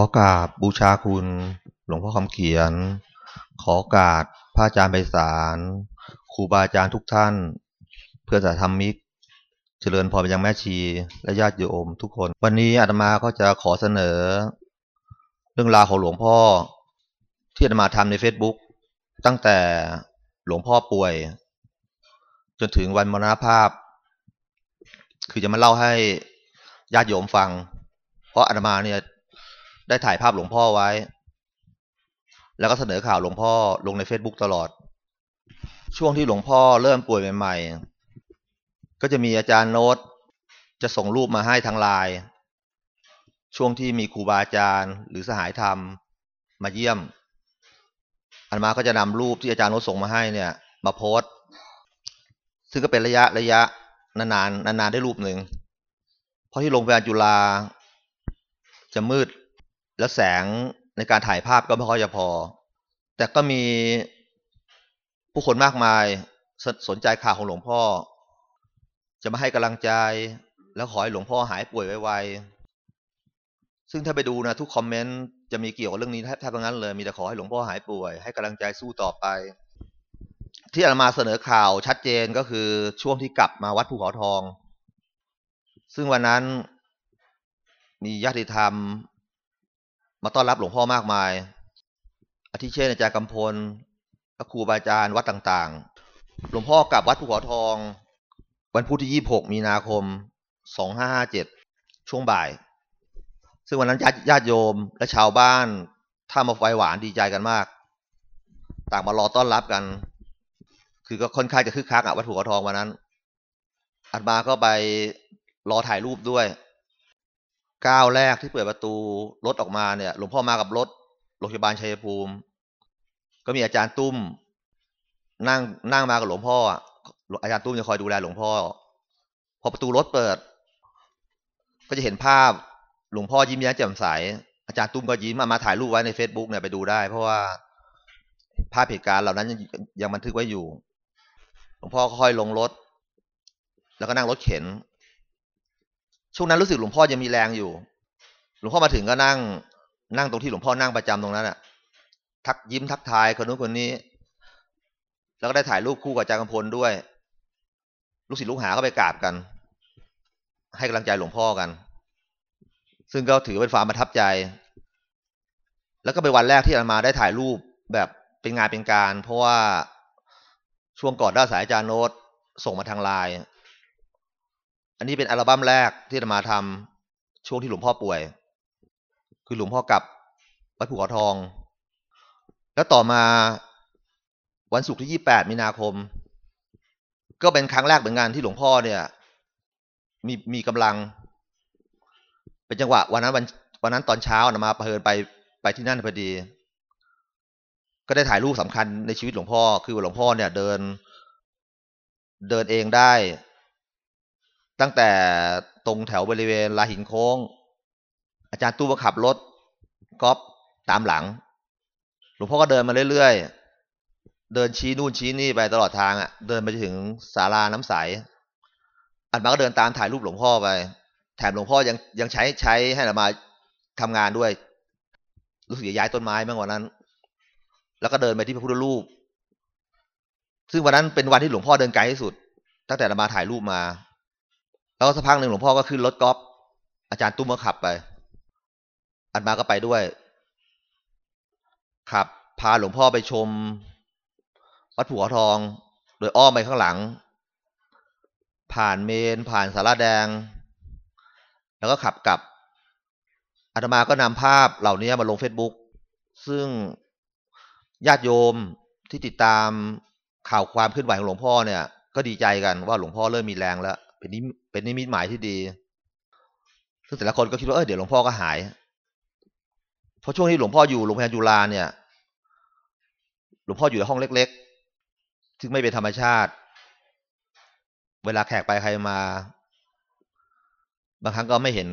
ขอกราบบูชาคุณ หลวงพ่อคำเขียน ขอกราบพระอาจารย์ไพศาลครูบาอาจารย์ทุกท่าน เพื่อนสาธรรมิก เจริญพรไปยังแม่ชี และญาติโยมทุกคน วันนี้อาตมาก็จะขอเสนอ เรื่องราวของหลวงพ่อ ที่อาตมาทำใน Facebook ตั้งแต่หลวงพ่อป่วย จนถึงวันมรณภาพ คือจะมาเล่าให้ญาติโยมฟัง เพราะอาตมาเนี่ย ได้ถ่ายภาพหลวงพ่อไว้ แล้วก็เสนอข่าวหลวงพ่อลงใน Facebook ตลอด ช่วงที่หลวงพ่อเริ่มป่วยใหม่ๆ ก็จะมีอาจารย์โน้ตจะส่งรูปมาให้ทางไลน์ช่วงที่มีครูบาอาจารย์ หรือสหายธรรมมาเยี่ยม อันมาก็จะนำรูปที่อาจารย์โน้ตส่งมาให้เนี่ย มาโพสต์ ซึ่งก็เป็นระยะระยะนานๆนานๆได้รูปหนึ่งเพราะที่โรงพยาบาลจุฬาจะมืด แล้วแสงในการถ่ายภาพก็ไม่ค่อยจะพอ แต่ก็มีผู้คนมากมายสสนใจข่าวของหลวงพ่อ จะมาให้กำลังใจ แล้วขอให้หลวงพ่อหายป่วยไวๆซึ่งถ้าไปดูนะทุกคอมเมนต์จะมีเกี่ยวกับเรื่องนี้แทบทั้งนั้นเลยมีแต่ขอให้หลวงพ่อหายป่วย ให้กำลังใจสู้ต่อไป ที่อามาเสนอข่าวชัดเจนก็คือช่วงที่กลับมาวัดภูเขาทอง ซึ่งวันนั้นมีญาติธรรม มาต้อนรับหลวงพ่อมากมาย อาทิเช่นอาจารย์กำพลและครูบาอาจารย์วัดต่างๆ หลวงพ่อกลับวัดภูเขาทอง วันพุธที่26มีนาคม2557ช่วงบ่าย ซึ่งวันนั้นญาติญาติโยมและชาวบ้านท่ามาไฟหวานดีใจกันมาก ต่างมารอต้อนรับกัน คือก็ค่อนข้างจะคึกคักอะวัดภูเขาทองวันนั้นอัดมาก็ไปรอถ่ายรูปด้วย ก้าวแรกที่เปิดประตูรถออกมาเนี่ย หลวงพ่อมากับรถโรงพยาบาลชัยภูมิ ก็มีอาจารย์ตุ้ม นั่งนั่งมากับหลวงพ่ออาจารย์ตุ้มจะคอยดูแลหลวงพ่อ พอประตูรถเปิด ก็จะเห็นภาพหลวงพ่อยิ้มแย้มแจ่มใส อาจารย์ตุ้มก็ยิ้มมามาถ่ายรูปไว้ใน Facebook เนี่ยไปดูได้ เพราะว่าภาพเหตุการณ์เหล่านั้นยังบันทึกไว้อยู่ หลวงพ่อค่อยลงรถ แล้วก็นั่งรถเข็น ช่วงนั้นรู้สึกหลวงพ่อยังมีแรงอยู่ หลวงพ่อมาถึงก็นั่ง นั่งตรงที่หลวงพ่อนั่งประจำตรงนั้นอะทักยิ้มทักทายคนนู้นคนนี้ แล้วก็ได้ถ่ายรูปคู่กับอาจารย์กำพลด้วย ลูกศิษย์ลูกหาก็ไปกราบกัน ให้กำลังใจหลวงพ่อกัน ซึ่งก็ถือเป็นความประทับใจ แล้วก็เป็นวันแรกที่อามาได้ถ่ายรูปแบบเป็นงานเป็นการ เพราะว่าช่วงก่อนด้าสายอาจารย์โน้ตส่งมาทางไลน์ อันนี้เป็นอัลบั้มแรกที่อามาทำช่วงที่หลวงพ่อป่วย คือหลวงพ่อกลับวัดภูเขาทอง แล้วต่อมาวันศุกร์ที่ยี่แปดมีนาคม ก็เป็นครั้งแรกเหมือนกันที่หลวงพ่อเนี่ย มีมีกำลัง เป็นจังหวะ วันนั้นวันวันนั้นตอนเช้านะมาเพลินไปไปที่นั่นพอดี ก็ได้ถ่ายรูปสำคัญในชีวิตหลวงพ่อ คือหลวงพ่อเนี่ยเดิน เดินเองได้ ตั้งแต่ตรงแถวบริเวณลาหินโค้ง อาจารย์ตู้ก็ขับรถก๊อฟตามหลัง หลวงพ่อก็เดินมาเรื่อยๆ เดินชี้นู่นชี้นี่ไปตลอดทางอะ เดินไปถึงศาลาน้ำใส อันมาก็เดินตามถ่ายรูปหลวงพ่อไป แถมหลวงพ่อยังยังใช้ใช้ให้เรามาทำงานด้วย รู้สึกย้ายต้นไม้เมื่อวันนั้น แล้วก็เดินไปที่พระพุทธรูป ซึ่งวันนั้นเป็นวันที่หลวงพ่อเดินไกลที่สุด ตั้งแต่เรามาถ่ายรูปมา แล้วสักพักหนึ่งหลวงพ่อก็ขึ้นรถกอล์ฟอาจารย์ตุ้มก็ขับไป อันมาก็ไปด้วย ขับ พาหลวงพ่อไปชม วัดผัวทอง โดยอ้อมไปข้างหลัง ผ่านเมน ผ่านสาราแดง แล้วก็ขับกลับอาตมาก็นำภาพเหล่านี้มาลงเฟซบุ๊กซึ่งญาติโยมที่ติดตามข่าวความเคลื่อนไหวของหลวงพ่อเนี่ย ก็ดีใจกันว่าหลวงพ่อเริ่มมีแรงแล้ว เป็นนิเป็นนิมิตหมายที่ดี ซึ่งแต่ละคนก็คิดว่าเออเดี๋ยวหลวงพ่อก็หาย เพราะช่วงที่หลวงพ่ออยู่โรงพยาบาลจุฬาเนี่ย หลวงพ่ออยู่ในห้องเล็ก ๆ ซึ่งไม่เป็นธรรมชาติ เวลาแขกไปใครมา บางครั้งก็ไม่เห็น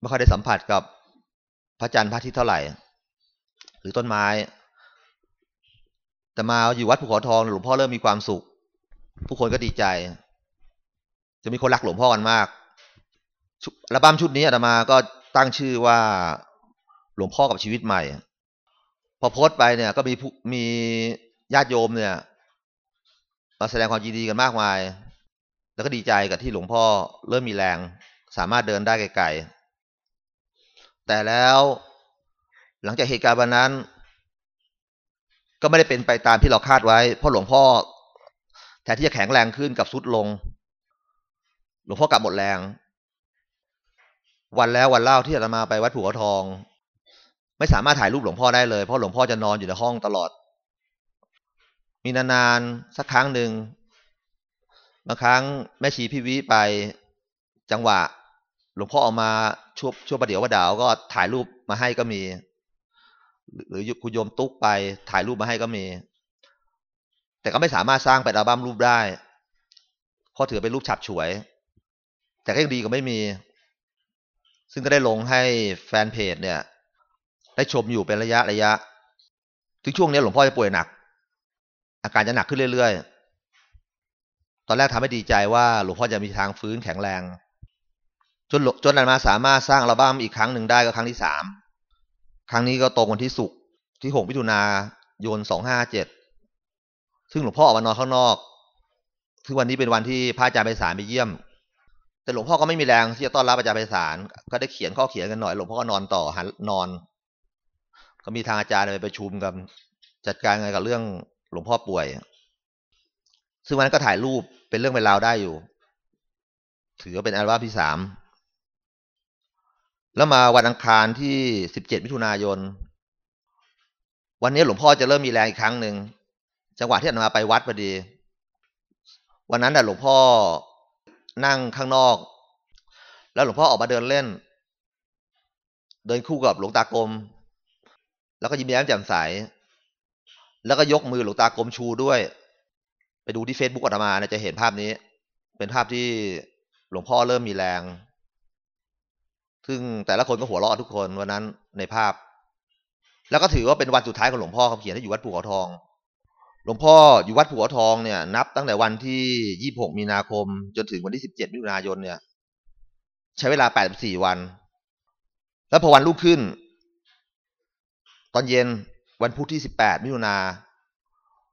ไม่ค่อยได้สัมผัสกับพระจันทร์พระอาทิตย์เท่าไหร่ หรือต้นไม้ แต่มาอยู่วัดภูเขาทองหลวงพ่อเริ่มมีความสุข ผู้คนก็ดีใจ จะมีคนรักหลวงพ่อกันมากอัลบั้มชุดนี้อาตมาก็ตั้งชื่อว่าหลวงพ่อกับชีวิตใหม่ พอโพสต์ไปเนี่ย ก็มีมีญาติโยมเนี่ยมาแสดงความยินดีกันมากมาย แล้วก็ดีใจกับที่หลวงพ่อเริ่มมีแรง สามารถเดินได้ไกลๆ แต่แล้วหลังจากเหตุการณ์วันนั้น ก็ไม่ได้เป็นไปตามที่เราคาดไว้ เพราะหลวงพ่อแทนที่จะแข็งแรงขึ้นกับสุดลง หลวงพ่อกลับหมดแรง วันแล้ววันเล่าที่อาตมาไปวัดผัวทอง ไม่สามารถถ่ายรูปหลวงพ่อได้เลยเพราะหลวงพ่อจะนอนอยู่ในห้องตลอด มีนานๆสักครั้งหนึ่งบางครั้งแม่ชีพี่วิไปจังหวะ หลวงพ่อออกมาช่วช่วประเดี๋ยวว่าดาวก็ถ่ายรูปมาให้ก็มี หรือคุณโยมตุ๊กไปถ่ายรูปมาให้ก็มี แต่ก็ไม่สามารถสร้างเป็นอัลบั้มรูปได้เพราะถือเป็นรูปฉับฉวย แต่ก็ยังดีกว่าไม่มี ซึ่งก็ได้ลงให้แฟนเพจเนี่ย ได้ชมอยู่เป็นระยะระยะ ถึงช่วงนี้หลวงพ่อจะป่วยหนัก อาการจะหนักขึ้นเรื่อยๆ ตอนแรกทำให้ดีใจว่าหลวงพ่อจะมีทางฟื้นแข็งแรง จนจนนันมาสามารถสร้างอัลบั้มอีกครั้งหนึ่งได้ก็ครั้งที่สามครั้งนี้ก็ตรงวันที่ศุกร์ที่หกมิถุนายนสองห้าเจ็ดซึ่งหลวงพ่อออกมานอนข้างนอก ซึ่งวันนี้เป็นวันที่พระอาจารย์ไปสารไปเยี่ยม แต่หลวงพ่อก็ไม่มีแรงที่จะต้อนรับอาจารย์ไปสารก็ได้เขียนข้อเขียนกันหน่อย หลวงพ่อก็นอนต่อหันนอน ก็มีทางอาจารย์ไปประชุมกันจัดการไงกับเรื่องหลวงพ่อป่วย ซึ่งวันนั้นก็ถ่ายรูปเป็นเรื่องเป็นราวได้อยู่ ถือว่าเป็นอัลบั้มที่สามแล้วมาวันอังคารที่สิบเจ็ดมิถุนายน วันนี้หลวงพ่อจะเริ่มมีแรงอีกครั้งหนึ่งจังหวะที่อาตมาไปวัดพอดี วันนั้นน่ะหลวงพ่อ นั่งข้างนอก แล้วหลวงพ่อออกมาเดินเล่น เดินคู่กับหลวงตากรมแล้วก็ยิ้มแย้มแจ่มใส แล้วก็ยกมือหลวงตากรมชูด้วย ไปดูที่เฟซบุ๊กอาตมาเนี่ยจะเห็นภาพนี้ เป็นภาพที่หลวงพ่อเริ่มมีแรง ซึ่งแต่ละคนก็หัวเราะทุกคนวันนั้นในภาพ แล้วก็ถือว่าเป็นวันสุดท้ายของหลวงพ่อเขาเขียนให้อยู่วัดภูเขาทอง หลวงพ่ออยู่วัดผัวทองเนี่ยนับตั้งแต่วันที่ยี่หกมีนาคม จนถึงวันที่สิบเจ็ดมิถุนายนเนี่ย ใช้เวลาแปดสี่วัน แล้วพอวันรุ่งขึ้น ตอนเย็นวันพุธที่สิบแปดมิถุนา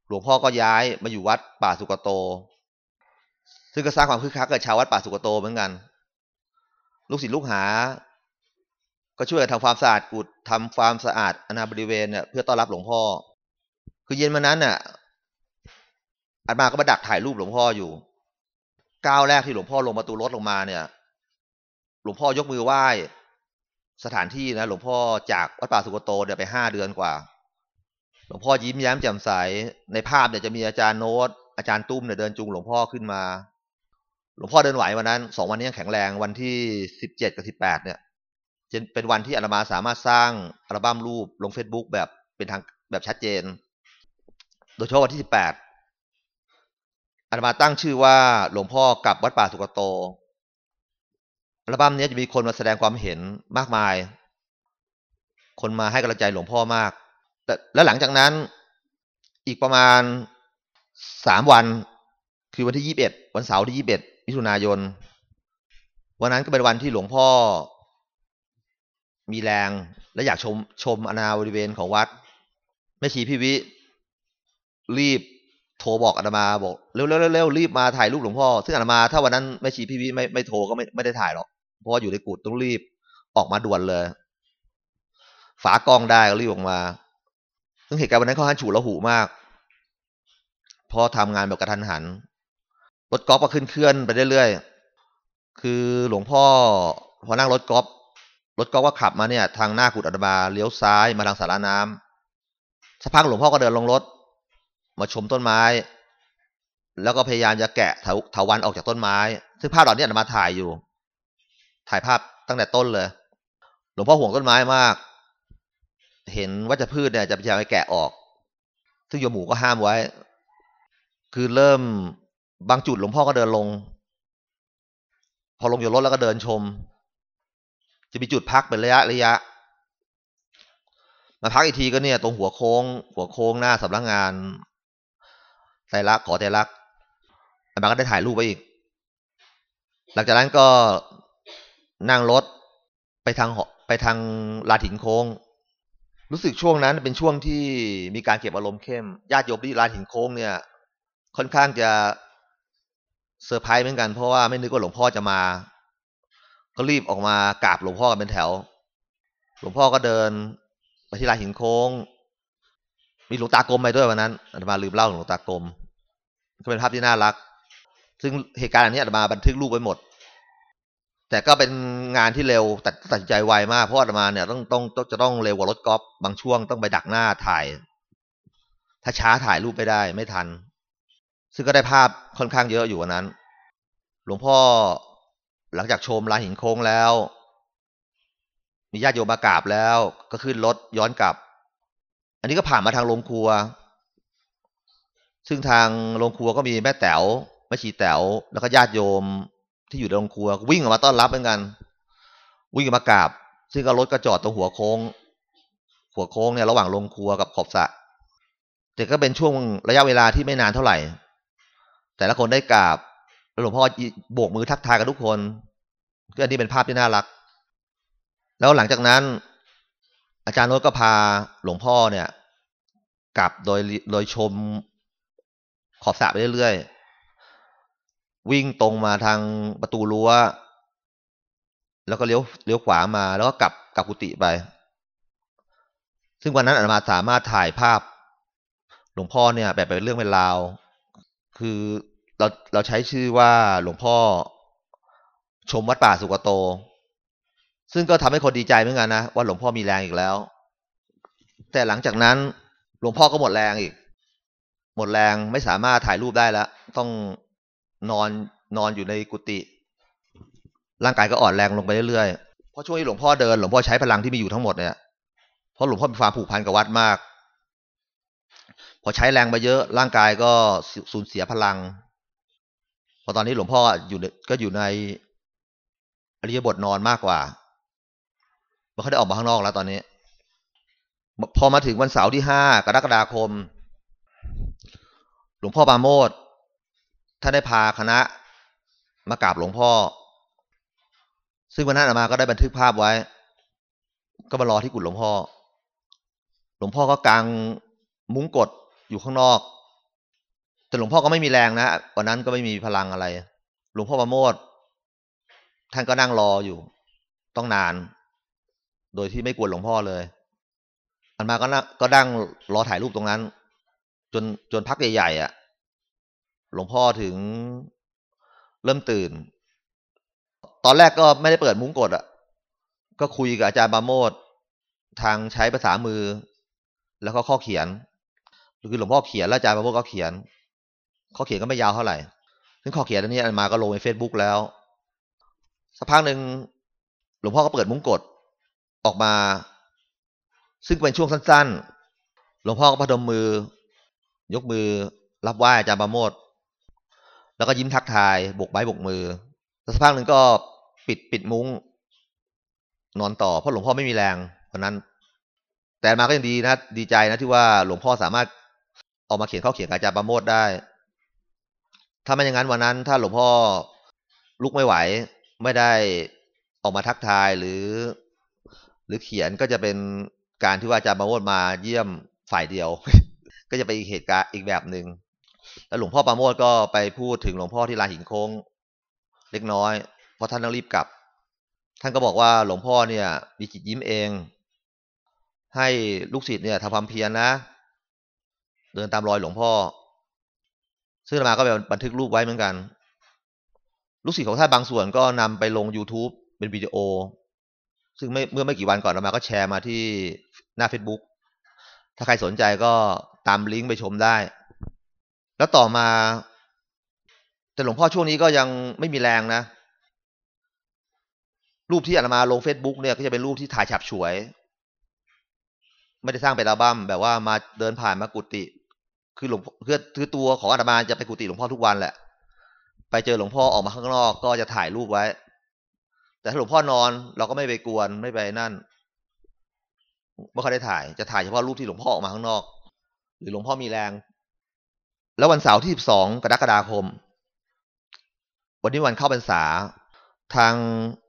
หลวงพ่อก็ย้ายมาอยู่วัดป่าสุกโต ซึ่งก็สร้างความคึกคักกับชาววัดป่าสุกโตเหมือนกัน ลูกศิษย์ลูกหา ก็ช่วยทำความสะอาดกุดทำความสะอาดอนาบริเวณเนี่ยเพื่อต้อนรับหลวงพ่อ คือเย็นมานั้นน่ะ อาตมาก็มาดักถ่ายรูปหลวงพ่ออยู่ก้าวแรกที่หลวงพ่อลงประตูรถลงมาเนี่ย หลวงพ่อยกมือไหว้สถานที่นะหลวงพ่อจากวัดป่าสุโกโตเนี่ยไปห้าเดือนกว่า หลวงพ่อยิ้มแย้มแจ่มใสในภาพเนี่ยจะมีอาจารย์โน้ตอาจารย์ตุ้มเนี่ยเดินจูงหลวงพ่อขึ้นมา หลวงพ่อเดินไหววันนั้นสองวันนี้ยังแข็งแรงวันที่สิบเจ็ดกับสิบแปดเนี่ยจะเป็นวันที่อาตมาสามารถสร้างอัลบั้มรูปลงเฟซบุ๊กแบบเป็นทางแบบชัดเจน โดยเฉพาะวันที่สิบแปด อาตมาตั้งชื่อว่าหลวงพ่อกับวัดป่าสุกโตอัลบั้มนี้จะมีคนมาแสดงความเห็นมากมาย คนมาให้กำลังใจหลวงพ่อมากแต่แล้วหลังจากนั้นอีกประมาณสามวัน คือวันที่ยี่บเอ็ดวันเสาร์ที่ยี่บเอ็ดมิถุนายน วันนั้นก็เป็นวันที่หลวงพ่อ มีแรงและอยากชมชมอนาบริเวณของวัดแม่ชีพี่วิ รีบ โทรบอกอาตมาบอกเร็วๆเร็วๆรีบมาถ่ายรูปหลวงพ่อซึ่งอาตมาถ้าวันนั้นไม่ชี้พี่พี่ไม่ไม่โทรก็ไม่ไม่ได้ถ่ายหรอกเพราะว่าอยู่ในกุฏต้องรีบออกมาด่วนเลย ฝากองได้ก็รีบออกมา ซึ่งเหตุการณ์วันนั้นเขาหันฉูละหูมากพอทำงานแบบกระทันหันรถกอล์ฟก็ขึ้นเคลื่อนไปเรื่อยๆคือหลวงพ่อพอนั่งรถกอล์ฟรถกอล์ฟก็ขับมาเนี่ย ทางหน้ากุฏอาตมาเลี้ยวซ้ายมาทางสาราน้ำสักพักหลวงพ่อก็เดินลงรถ มาชมต้นไม้ แล้วก็พยายามจะแกะเถาวันออกจากต้นไม้ ซึ่งภาพเหล่านี้มาถ่ายอยู่ ถ่ายภาพตั้งแต่ต้นเลย หลวงพ่อห่วงต้นไม้มาก เห็นว่าจะพืชเนี่ยจะพยายามไปแกะออก ซึ่งโยมหมูก็ห้ามไว้ คือเริ่มบางจุดหลวงพ่อก็เดินลง พอลงอยู่รถแล้วก็เดินชม จะมีจุดพักเป็นระยะระยะมาพักอีกทีก็เนี่ยตรงหัวโค้ง หัวโค้งหน้าสำนักงงาน ไตรักขอไตรักอามาก็ได้ถ่ายรูปไว้อีก หลังจากนั้นก็นั่งรถไปทางไปทางลาถินโค้ง รู้สึกช่วงนั้นเป็นช่วงที่มีการเก็บอารมณ์เข้มญาติโยมที่ร้านหินโค้งเนี่ย ค่อนข้างจะเซอร์ไพรส์เหมือนกันเพราะว่าไม่นึกว่าหลวงพ่อจะมา ก็รีบออกมากราบหลวงพ่อกันเป็นแถว หลวงพ่อก็เดินไปที่ร้าหินโค้ง มีหลวงตากรมไปด้วยวันนั้นอาตมาลืมเล่าหลวงตากรม ก็เป็นภาพที่น่ารัก ซึ่งเหตุการณ์อันนี้อาตมาบันทึกรูปไว้หมด แต่ก็เป็นงานที่เร็วตัดตัดใจไวมากเพราะอาตมาเนี่ยต้องต้องต้องจะต้องเร็วกว่ารถกอล์ฟบางช่วงต้องไปดักหน้าถ่าย ถ้าช้าถ่ายรูปไม่ได้ไม่ทัน ซึ่งก็ได้ภาพค่อนข้างเยอะอยู่วันนั้น หลวงพ่อหลังจากชมลานหินโค้งแล้ว มีญาติโยมมากราบแล้ว ก็ขึ้นรถย้อนกลับ อันนี้ก็ผ่านมาทางโรงครัว ซึ่งทางโรงครัวก็มีแม่แต๋วแม่ชีแต๋วแล้วก็ญาติโยมที่อยู่ในโรงครัววิ่งออกมาต้อนรับเหมือนกัน วิ่งมากราบ ซึ่งก็รถก็จอดตรงหัวโค้ง หัวโค้งเนี่ยระหว่างโรงครัวกับขอบสะแต่ก็เป็นช่วงระยะเวลาที่ไม่นานเท่าไหร่ แต่ละคนได้กราบแล้วหลวงพ่อโบกมือทักทายกับทุกคนก็อันนี้เป็นภาพที่น่ารัก แล้วหลังจากนั้น อาจารย์โน้ตก็พาหลวงพ่อเนี่ยกลับโดยโดยชม ขอบสระไปเรื่อยๆ วิ่งตรงมาทางประตูรั้ว แล้วก็เลี้ยวเลี้ยวขวามา แล้วก็กลับกลับกุฏิไป ซึ่งวันนั้นอาตมาสามารถถ่ายภาพ หลวงพ่อเนี่ย แบบเป็นเรื่องเป็นราว คือเราเราใช้ชื่อว่าหลวงพ่อ ชมวัดป่าสุกโต ซึ่งก็ทำให้คนดีใจเหมือนกันนะว่าหลวงพ่อมีแรงอีกแล้ว แต่หลังจากนั้นหลวงพ่อก็หมดแรงอีก หมดแรงไม่สามารถถ่ายรูปได้แล้ว ต้องนอนนอนอยู่ในกุฏิร่างกายก็อ่อนแรงลงไปเรื่อยๆเพราะช่วงที่หลวงพ่อเดินหลวงพ่อใช้พลังที่มีอยู่ทั้งหมดเนี่ยเพราะหลวงพ่อมีความผูกพันกับวัดมาก พอใช้แรงมาเยอะ ร่างกายก็สูญเสียพลัง พอตอนนี้หลวงพ่ออยู่ก็อยู่ในอริยบทนอนมากกว่าไม่ค่อยได้ออกมาข้างนอกแล้วตอนนี้ พอมาถึงวันเสาร์ที่ห้ากรกฎาคม หลวงพ่อปาโมดท่านได้พาคณะมากราบหลวงพ่อ ซึ่งวันนั้นอามาก็ได้บันทึกภาพไว้ ก็มารอที่กุฏหลวงพ่อ หลวงพ่อก็กางมุ้งกดอยู่ข้างนอก แต่หลวงพ่อก็ไม่มีแรงนะวันนั้นก็ไม่มีพลังอะไร หลวงพ่อประโมทท่านก็นั่งรออยู่ ต้องนาน โดยที่ไม่กวนหลวงพ่อเลย อันมาก็นั่งก็นั่งรอถ่ายรูปตรงนั้น จนจนพักใหญ่ๆอะ หลวงพ่อถึงเริ่มตื่น ตอนแรกก็ไม่ได้เปิดมุ้งกดอะ ก็คุยกับอาจารย์บาโมดทางใช้ภาษามือ แล้วก็ข้อเขียนคือหลวงพ่อเขียนแล้วอาจารย์บาโมดก็เขียน ข้อเขียนก็ไม่ยาวเท่าไหร่ซึ่งข้อเขียนอันนี้อันมาก็ลงในเฟซบุ๊กแล้วสักพักหนึ่งหลวงพ่อก็เปิดมุ้งกดออกมา ซึ่งเป็นช่วงสั้นๆ หลวงพ่อก็พนมมือ ยกมือรับไหว้อาจารย์ประโมทแล้วก็ยิ้มทักทายบกไม้บกมือแล้วสักพักหนึ่งก็ปิดปิดมุ้ง นอนต่อเพราะหลวงพ่อไม่มีแรงเพราะนั้น แต่มาก็ยังดีนะดีใจนะที่ว่าหลวงพ่อสามารถออกมาเขียนข้อเขียนอาจารย์ประโมทได้ ถ้าไม่อย่างนั้นวันนั้น ถ้าหลวงพ่อลุกไม่ไหว ไม่ได้ออกมาทักทายหรือ หรือเขียนก็จะเป็นการที่ว่าอาจารย์ประโมทมาเยี่ยมฝ่ายเดียว ก็จะไปอีกเหตุการณ์อีกแบบหนึ่งแล้วหลวงพ่อประโมทก็ไปพูดถึงหลวงพ่อที่ลานหินโค้งเล็กน้อย เพราะท่านต้องรีบกลับ ท่านก็บอกว่าหลวงพ่อเนี่ยมีจิตยิ้มเอง ให้ลูกศิษย์เนี่ยทำความเพียรนนะ เดินตามรอยหลวงพ่อ ซึ่งมาก็ไปบันทึกรูปไว้เหมือนกัน ลูกศิษย์ของท่านบางส่วนก็นำไปลง YouTube เป็นวิดีโอ ซึ่งไม่เมื่อไม่กี่วันก่อนมาก็แชร์มาที่หน้า Facebook ถ้าใครสนใจก็ตามลิงก์ไปชมได้ แล้วต่อมา แต่หลวงพ่อช่วงนี้ก็ยังไม่มีแรงนะ รูปที่อาตมาลง Facebook เนี่ย ก็จะเป็นรูปที่ถ่ายฉับฉวย ไม่ได้สร้างเป็นอัลบั้มแบบว่ามาเดินผ่านมากุฏิคือหลวงคือคือตัวของอาตมาจะไปกุฏิหลวงพ่อทุกวันแหละ ไปเจอหลวงพ่อออกมาข้างนอกก็จะถ่ายรูปไว้ แต่ถ้าหลวงพ่อนอนเราก็ไม่ไปกวนไม่ไปนั่น ไม่ค่อยได้ถ่าย จะถ่ายเฉพาะรูปที่หลวงพ่อออกมาข้างนอก หรือหลวงพ่อมีแรง แล้ววันเสาร์ที่สิบสองกรกฎาคม วันนี้วันเข้าพรรษา ทาง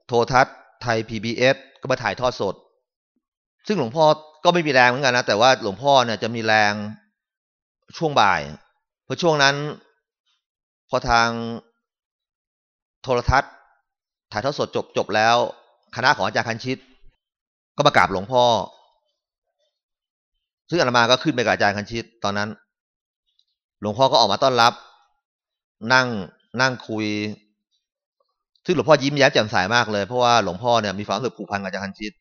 โทรทัศน์ไทย PBS ก็มาถ่ายทอดสด ซึ่งหลวงพ่อก็ไม่มีแรงเหมือนกันนะ แต่ว่าหลวงพ่อเนี่ยจะมีแรงช่วงบ่าย เพราะช่วงนั้น พอทางโทรทัศน์ ถ่ายทอดสดจบจบแล้ว คณะของอาจารย์คันชิต ก็มากราบหลวงพ่อ ซึ่งอาตมาก็ขึ้นไปกับอาจารย์คันชิตตอนนั้น หลวงพ่อก็ออกมาต้อนรับ นั่งนั่งคุย ซึ่งหลวงพ่อยิ้มแย้มแจ่มใสามากเลย เพราะว่าหลวงพ่อเนี่ยมีความรู้สึกผูกพันกับอาจารย์คันชิต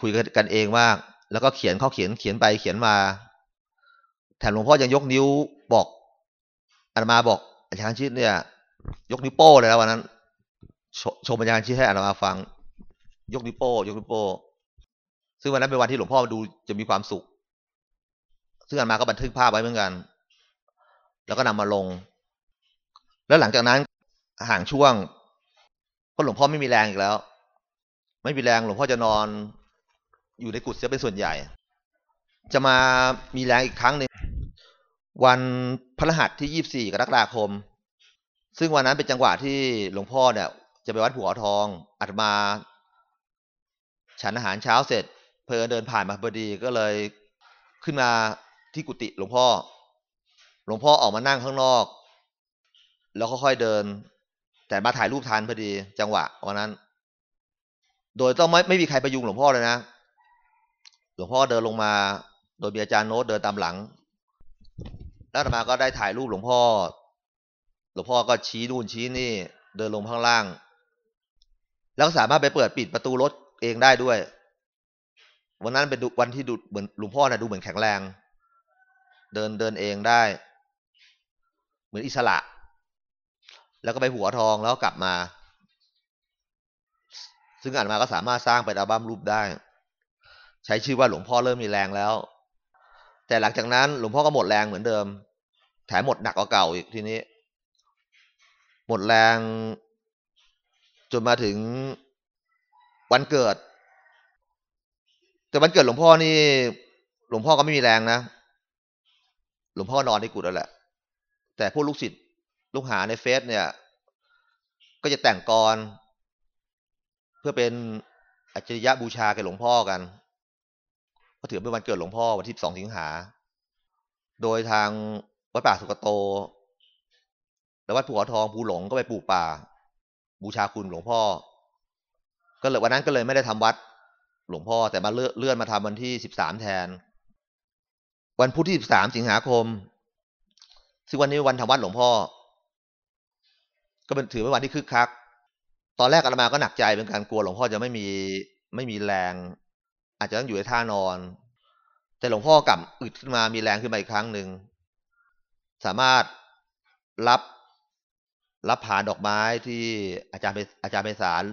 คุยกันเองมาก แล้วก็เขียนข้อเขียนเขียนไปเขียนมา แถมหลวงพ่อยังยกนิ้วบอกอาตมาบอกอาจารย์คันชิตเนี่ย ยกนิ้วโป้เลยแล้ววันนั้นชชมอาจารย์คันชิตให้อาตมาฟัง ยกนิ้วโป้ยกนิ้วโป้ ซึ่งวันนั้นเป็นวันที่หลวงพ่อดูจะมีความสุข ซึ่งอาตมาก็บันทึกภาพไว้เหมือนกัน แล้วก็นำมาลง แล้วหลังจากนั้นห่างช่วงเพราะหลวงพ่อไม่มีแรงอีกแล้ว ไม่มีแรงหลวงพ่อจะนอน อยู่ในกุฏิเป็นส่วนใหญ่ จะมามีแรงอีกครั้งหนึ่งวันพฤหัสที่ยี่สี่กรกฎาคม ซึ่งวันนั้นเป็นจังหวะที่หลวงพ่อเนี่ย จะไปวัดผัวทองอัตมา ฉันอาหารเช้าเสร็จ เพลินเดินผ่านมาพอดีก็เลยขึ้นมาที่กุฏิหลวงพ่อ หลวงพ่อออกมานั่งข้างนอก แล้วค่อยๆเดิน แต่มาถ่ายรูปทานพอดี จังหวะวันนั้น โดยต้องไม่ไม่มีใครประยุงหลวงพ่อเลยนะ หลวงพ่อเดินลงมา โดยมีอาจารย์โน้ตเดินตามหลัง แล้วอามาก็ได้ถ่ายรูปหลวงพ่อ หลวงพ่อก็ชี้นู่นชี้นี่ เดินลงข้างล่าง แล้วสามารถไปเปิดปิดประตูรถเองได้ด้วย วันนั้นเป็นวันที่ดูเหมือนหลวงพ่อนะดูเหมือนแข็งแรง เดินเดินเองได้ เหมือนอิสระ แล้วก็ไปหัวทองแล้วกลับมา ซึ่งอ่านมาก็สามารถสร้างเป็นอัลบั้มรูปได้ ใช้ชื่อว่าหลวงพ่อเริ่มมีแรงแล้ว แต่หลังจากนั้นหลวงพ่อก็หมดแรงเหมือนเดิม แถมหมดหนักกว่าเก่าอีกทีนี้ หมดแรงจนมาถึงวันเกิด แต่วันเกิดหลวงพ่อนี่ หลวงพ่อก็ไม่มีแรงนะ หลวงพ่อนอนในกุฏิแล้วแหละ แต่พวกลูกศิษย์ลูกหาในเฟซเนี่ย ก็จะแต่งกร เพื่อเป็นอัจฉริยะบูชาแก่หลวงพ่อกันเพราะถือเป็นวันเกิดหลวงพ่อวันที่สองสิงหา โดยทางวัดป่าสุกโต และวัดผัวทองภูหลงก็ไปปลูกป่า บูชาคุณหลวงพ่อ ก็เลยวันนั้นก็เลยไม่ได้ทำวัด หลวงพ่อแต่มาเลื่อนมาทำวันที่สิบสามแทน วันพุธที่สิบสามสิงหาคม ซึ่งวันนี้วันทำวัดหลวงพ่อ ก็เป็นถือเป็นวันที่คึกคัก ตอนแรกอาตมาก็หนักใจเป็นการกลัวหลวงพ่อจะไม่มีไม่มีแรง อาจจะต้องอยู่ในท่านอน แต่หลวงพ่อกลับอึดขึ้นมามีแรงขึ้นมาอีกครั้งหนึ่งสามารถรับรับผ่านดอกไม้ที่อาจารย์อาจารย์ไพศาล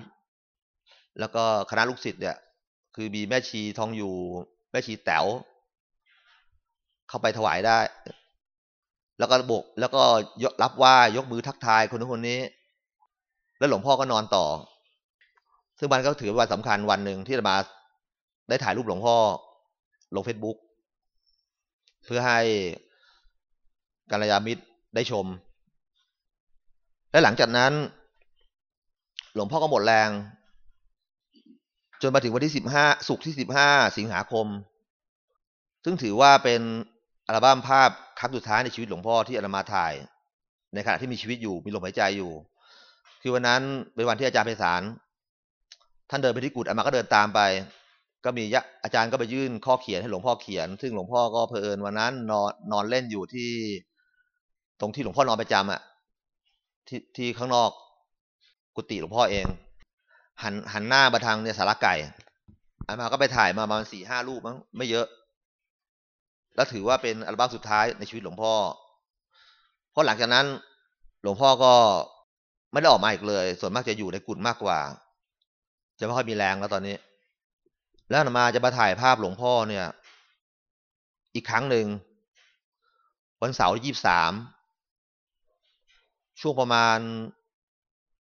แล้วก็คณะลูกศิษย์เนี่ย คือมีแม่ชีทองอยู่ แม่ชีแต๋วเข้าไปถวายได้ แล้วก็บก แล้วก็รับไหว้ยกมือทักทายคนนู้คนนี้ แล้วหลวงพ่อก็นอนต่อ ซึ่งมันก็ถือวันสำคัญวันหนึ่งที่จะมาได้ถ่ายรูปหลวงพ่อ ลงเฟซบุ๊กเพื่อให้กัลยาณมิตรได้ชม และหลังจากนั้น หลวงพ่อก็หมดแรง จนมาถึงวันที่สิบห้าสุกที่สิบห้าสิงหาคม ซึ่งถือว่าเป็นอัลบั้มภาพครั้งสุดท้ายในชีวิตหลวงพ่อที่อาตมาถ่าย ในขณะที่มีชีวิตอยู่มีลมหายใจอยู่ คือวันนั้นเป็นวันที่อาจารย์ไพศาลท่านเดินไปที่กุฏอาตมาก็เดินตามไป ก็มียะอาจารย์ก็ไปยื่นข้อเขียนให้หลวงพ่อเขียน ซึ่งหลวงพ่อก็เพลินวันนั้นนอนนอนเล่นอยู่ที่ ตรงที่หลวงพ่อนอนประจำอะที่ที่ข้างนอกกุฏิหลวงพ่อเอง หันหันหน้ามาทางเนี่ยสาระไก่อามาก็ไปถ่ายมาประมาณสี่ห้ารูปมั้งไม่เยอะ แล้วถือว่าเป็นอัลบั้มสุดท้ายในชีวิตหลวงพ่อ เพราะหลังจากนั้น หลวงพ่อก็ไม่ได้ออกมาอีกเลย ส่วนมากจะอยู่ในกุฏมากกว่า จะไม่ค่อยมีแรงแล้วตอนนี้ แล้วมาจะมาถ่ายภาพหลวงพ่อเนี่ย อีกครั้งหนึ่งวันเสาร์ที่ยี่สามช่วงประมาณ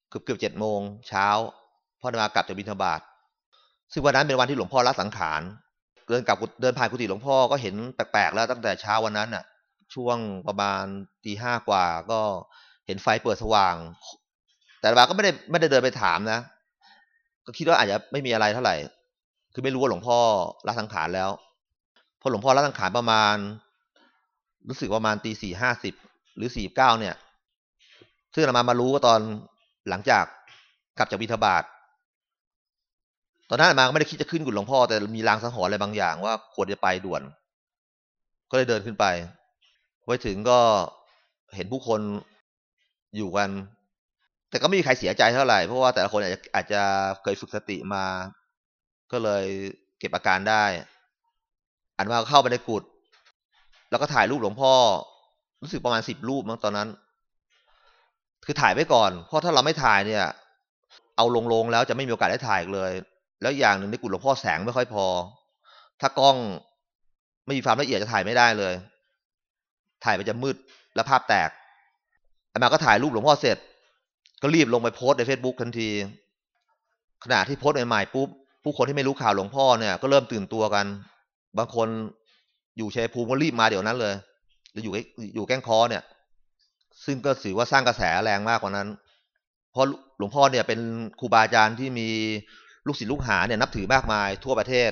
เกือบเกือบเจ็ดโมงเช้า พ่อมากลับจากบิณฑบาตซึ่งวันนั้นเป็นวันที่หลวงพ่อละสังขารเดินกลับเดินผ่านกุฏิหลวงพ่อก็เห็นแปลกๆแล้วตั้งแต่เช้าวันนั้นน่ะ ช่วงประมาณตีห้ากว่าก็เห็นไฟเปิดสว่าง แต่ว่าก็ไม่ได้ไม่ได้เดินไปถามนะ ก็คิดว่าอาจจะไม่มีอะไรเท่าไหร่ คือไม่รู้ว่าหลวงพ่อละสังขารแล้วพอหลวงพ่อละสังขารประมาณ รู้สึกประมาณตีสี่ห้าสิบหรือสี่เก้าเนี่ย ซึ่งเรามามารู้ก็ตอนหลังจากกลับจากบิทบาท ตอนนั้นมาก็ไม่ได้คิดจะขึ้นกุฎหลวงพ่อแต่มีรางสังหรณ์อะไรบางอย่างว่าควรจะไปด่วน ก็เลยเดินขึ้นไปไปถึงก็เห็นผู้คนอยู่กัน แต่ก็ไม่มีใครเสียใจเท่าไหร่เพราะว่าแต่ละคนอาจจะอาจจะเคยฝึกสติมา ก็เลยเก็บอาการได้ อันมาเข้าไปในกุฏแล้วก็ถ่ายรูปหลวงพ่อ รู้สึกประมาณสิบรูปมั้งตอนนั้น คือถ่ายไว้ก่อน เพราะถ้าเราไม่ถ่ายเนี่ย เอาลงๆแล้วจะไม่มีโอกาสได้ถ่ายเลย แล้วอย่างหนึ่งในกุหลวงพ่อแสงไม่ค่อยพอ ถ้ากล้องไม่มีความละเอียดจะถ่ายไม่ได้เลย ถ่ายไปจะมืดแล้วภาพแตกอาตมาก็ถ่ายรูปหลวงพ่อเสร็จ ก็รีบลงไปโพสต์ในเฟซบุ๊กทันที ขณะที่โพสต์ใหม่ๆปุ๊บผู้คนที่ไม่รู้ข่าวหลวงพ่อเนี่ยก็เริ่มตื่นตัวกัน บางคนอยู่ชัยภูมิก็รีบมาเดี๋ยวนั้นเลยหรืออยู่อยู่แก้งคอเนี่ย ซึ่งก็ถือว่าสร้างกระแสแรงมากกว่านั้น เพราะหลวงพ่อเนี่ยเป็นครูบาอาจารย์ที่มี ลูกศิษย์ลูกหาเนี่ยนับถือมากมายทั่วประเทศ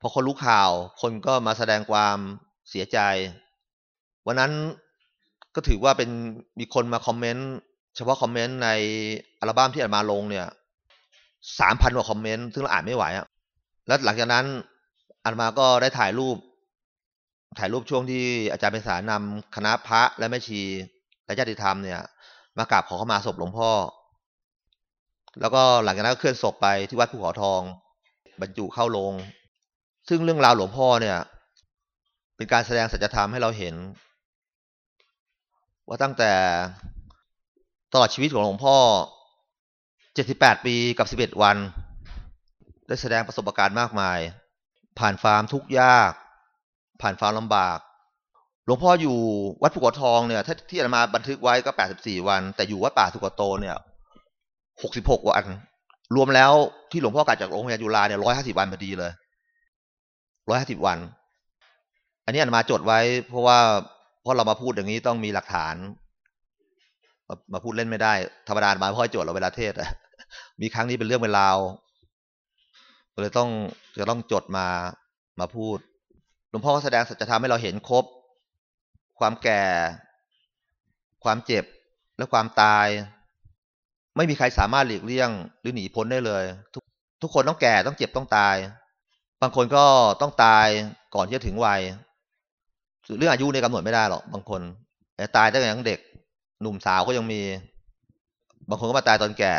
พอคนรู้ข่าว คนก็มาแสดงความเสียใจ วันนั้นก็ถือว่าเป็นมีคนมาคอมเมนต์เฉพาะคอมเมนต์ในอัลบั้มที่อามาลงเนี่ยสามพันกว่าคอมเมนต์ซึ่งเราอ่านไม่ไหวอะแล้วหลังจากนั้นอามาก็ได้ถ่ายรูป ถ่ายรูปช่วงที่อาจารย์เป็นสารนำคณะพระและแม่ชีและญาติธรรมเนี่ย มากราบขอเข้ามาศพหลวงพ่อ แล้วก็หลังจากนั้นก็เคลื่อนศพไปที่วัดภูเขาทอง บรรจุเข้าลง ซึ่งเรื่องราวหลวงพ่อเนี่ย เป็นการแสดงสัจธรรมให้เราเห็น ว่าตั้งแต่ตลอดชีวิตของหลวงพ่อ 78 ปีกับ 11 วัน ได้แสดงประสบการณ์มากมาย ผ่านฟาร์มทุกยาก ผ่านฟาร์มลำบาก หลวงพ่ออยู่วัดภูเขาทองเนี่ยที่อามาบันทึกไว้ก็ 84 วัน แต่อยู่วัดป่าสุกโตเนี่ย 66วัน รวมแล้วที่หลวงพ่อกลับจากโรงพยาบาลจุฬาเนี่ย150วันพอดีเลย150วัน อันนี้อามาจดไว้ เพราะว่าเพราะเรามาพูดอย่างนี้ต้องมีหลักฐาน มาพูดเล่นไม่ได้ ธรรมดามาพ่อจดเราเวลาเทศอะมีครั้งนี้เป็นเรื่องเป็นราวเลยต้องจะต้องจดมามาพูด หลวงพ่อแสดงสัจธรรมให้เราเห็นครบ ความแก่ ความเจ็บและความตาย ไม่มีใครสามารถหลีกเลี่ยงหรือหนีพ้นได้เลย ทุกทุกคนต้องแก่ต้องเจ็บต้องตาย บางคนก็ต้องตายก่อนที่จะถึงวัยเรื่องอายุเนี่ยกำหนดไม่ได้หรอกบางคนแต่ตายตั้งแต่ยังเด็ก หนุ่มสาวก็ยังมี บางคนก็มาตายตอนแก่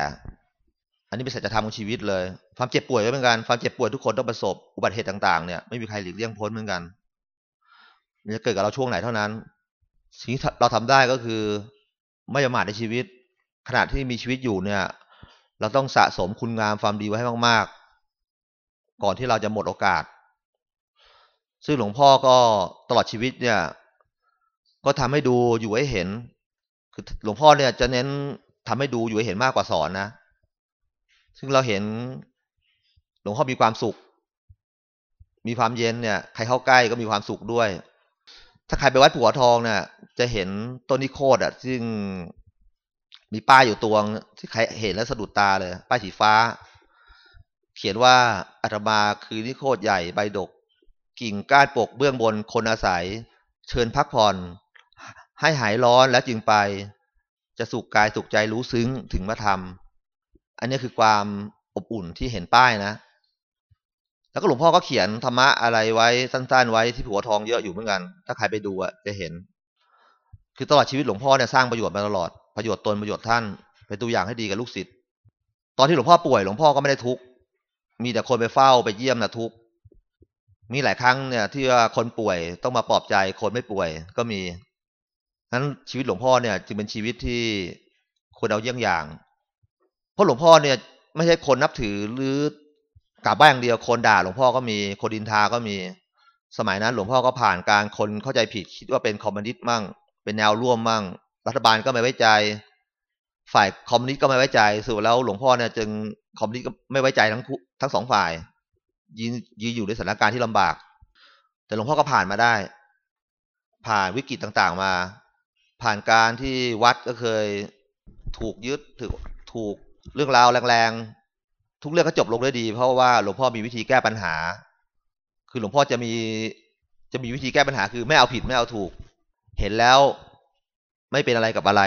อันนี้เป็นสัจธรรมของชีวิตเลย ความเจ็บป่วยก็เหมือนกันความเจ็บป่วยทุกคนต้องประสบอุบัติเหตุต่างๆเนี่ยไม่มีใครหลีกเลี่ยงพ้นเหมือนกันมันจะเกิดกับเราช่วงไหนเท่านั้นสิ่งที่เราทำได้ก็คือ ไม่ประมาทในชีวิต ขณะที่มีชีวิตอยู่เนี่ย เราต้องสะสมคุณงามความดีไว้ให้มาก ๆ ก่อนที่เราจะหมดโอกาส ซึ่งหลวงพ่อก็ตลอดชีวิตเนี่ย ก็ทำให้ดูอยู่ให้เห็น คือหลวงพ่อเนี่ยจะเน้นทำให้ดูอยู่ให้เห็นมากกว่าสอนนะ ซึ่งเราเห็นหลวงพ่อมีความสุข มีความเย็นเนี่ยใครเข้าใกล้ก็มีความสุขด้วย ถ้าใครไปวัดผัวทองเนี่ยจะเห็นต้นนิโคดอะ ซึ่ง มีป้ายอยู่ตัวที่ใครเห็นแล้วสะดุดตาเลย ป้ายสีฟ้า เขียนว่าอาตมาคือนิโคดใหญ่ใบดก กิ่งก้านปกเบื้องบนคนอาศัย เชิญพักผ่อน ให้หายร้อนแล้วจึงไป จะสุขกายสุขใจรู้ซึ้งถึงมาทำอันนี้คือความอบอุ่นที่เห็นป้ายนะ แล้วก็หลวงพ่อก็เขียนธรรมะอะไรไว้สั้นๆ ไว้ที่ผัวทองเยอะอยู่เหมือนกัน ถ้าใครไปดูอะจะเห็น คือตลอดชีวิตหลวงพ่อเนี่ยสร้างประโยชน์มาตลอด ประโยชน์ตนประโยชน์ท่าน เป็นตัวอย่างให้ดีกับลูกศิษย์ตอนที่หลวงพ่อป่วยหลวงพ่อก็ไม่ได้ทุกข์มีแต่คนไปเฝ้าไปเยี่ยมนะทุกข์มีหลายครั้งเนี่ย ที่ว่าคนป่วยต้องมาปลอบใจคนไม่ป่วยก็มีนั้นชีวิตหลวงพ่อเนี่ย จึงเป็นชีวิตที่ควรเอาเยี่ยงอย่าง เพราะหลวงพ่อเนี่ย ไม่ใช่คนนับถือหรือกราบไหว้อย่างเดียวคนด่า หลวงพ่อก็มีคนนินทาก็มี สมัยนั้น หลวงพ่อก็ผ่านการคนเข้าใจผิดคิดว่าเป็นคอมมิวนิสต์มั่ง เป็นแนวร่วมมั่ง รัฐบาลก็ไม่ไว้ใจ ฝ่ายคอมมิวนิสต์ก็ไม่ไว้ใจสุดแล้วหลวงพ่อเนี่ยจึงคอมมิวนิสต์ก็ไม่ไว้ใจทั้งทั้งสองฝ่ายยืนยืนอยู่ในสถานการณ์ที่ลำบาก แต่หลวงพ่อก็ผ่านมาได้ ผ่านวิกฤตต่างๆมา ผ่านการที่วัดก็เคยถูกยึดถูกถูกเรื่องราวแรงๆ ทุกเรื่องก็จบลงด้วยดี เพราะว่าหลวงพ่อมีวิธีแก้ปัญหา คือหลวงพ่อจะมีจะมีวิธีแก้ปัญหาคือไม่เอาผิดไม่เอาถูก เห็นแล้ว ไม่เป็นอะไรกับอะไร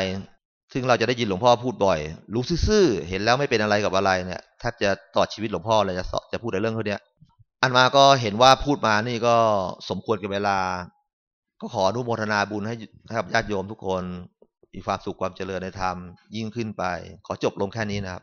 ซึ่งเราจะได้ยินหลวงพ่อพูดบ่อย รู้ซื่อๆเห็นแล้วไม่เป็นอะไรกับอะไรเนี่ยแทบจะต่อชีวิตหลวงพ่อเลยจะสจะพูดในเรื่องพวกเนี้ยอันมาก็เห็นว่าพูดมานี่ก็สมควรกับเวลา ก็ขออนุโมทนาบุญให้ให้กับญาติโยมทุกคนมีความสุขความเจริญในธรรมยิ่งขึ้นไป ขอจบลงแค่นี้นะครับ